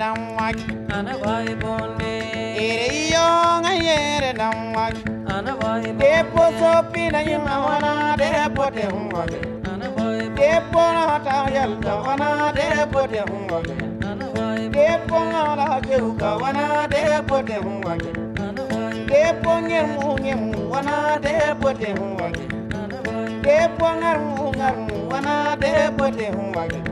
ana vai bonde ere yonga yere namwag ana vai depo sopina yima wana depo de humwag ana vai depo na ta yalta wana depo de humwag ana vai depo na la geuka wana depo de humwag ana vai depo ngemu ngemu wana depo de humwag ana vai depo ngaru ngaru wana depo de humwag ana vai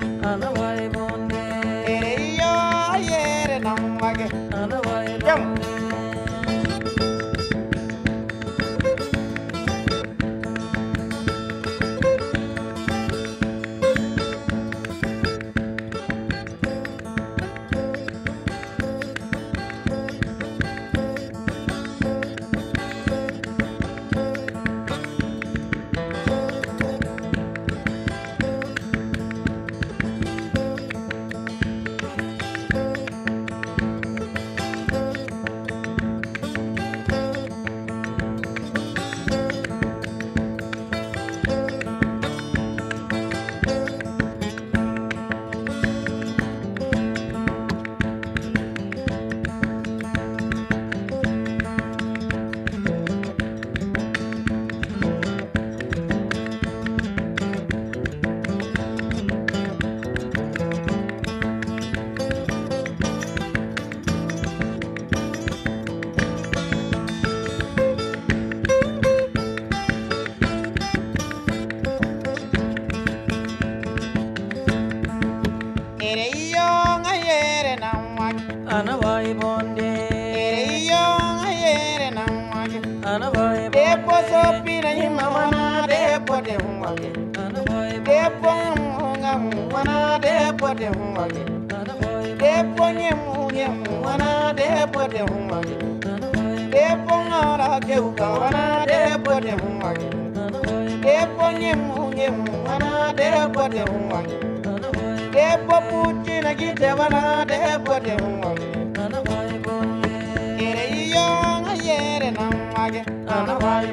ana vai bonde ere depo sopina yima wana depo de vai depo ngamu wana depo de vai depo nyemu nyemu wana depo de vai depo ngara keuka wana depo de vai depo nyemu nyemu wana depo de vai depo putina gite wana depo de humwag ngayere namwag ana vai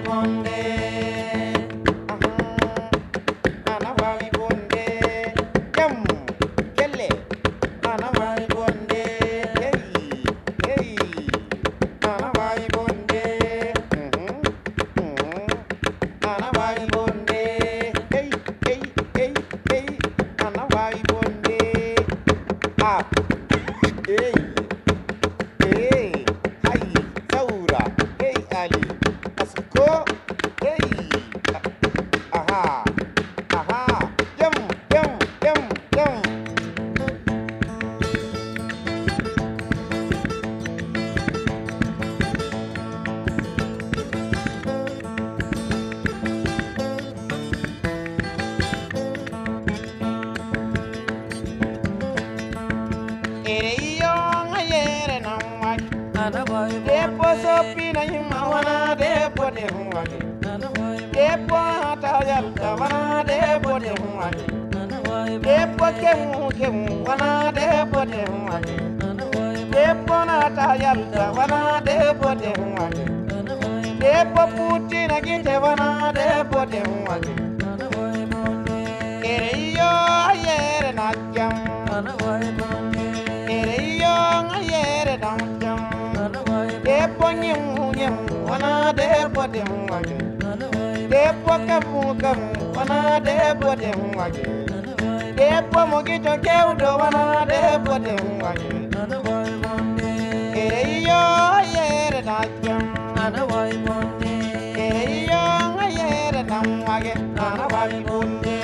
debbo soppinayi ma wona debbo de huwani. Debbo tawyal ka wona debbo de huwani. Debbo kemu kemu wona debbo de huwani. Debbo natayal ka wona debbo de huwani. Debbo putina gite wona debbo de huwani. Kereyo yere na jam. Humwag debbo kamu kam wona debbo den wage debbo mo gijo kewɗo wona debbo den wage Nana boy bonde. eyo yere dajjam Nana boy bonde. eyo yere dan wage nana wawi bunde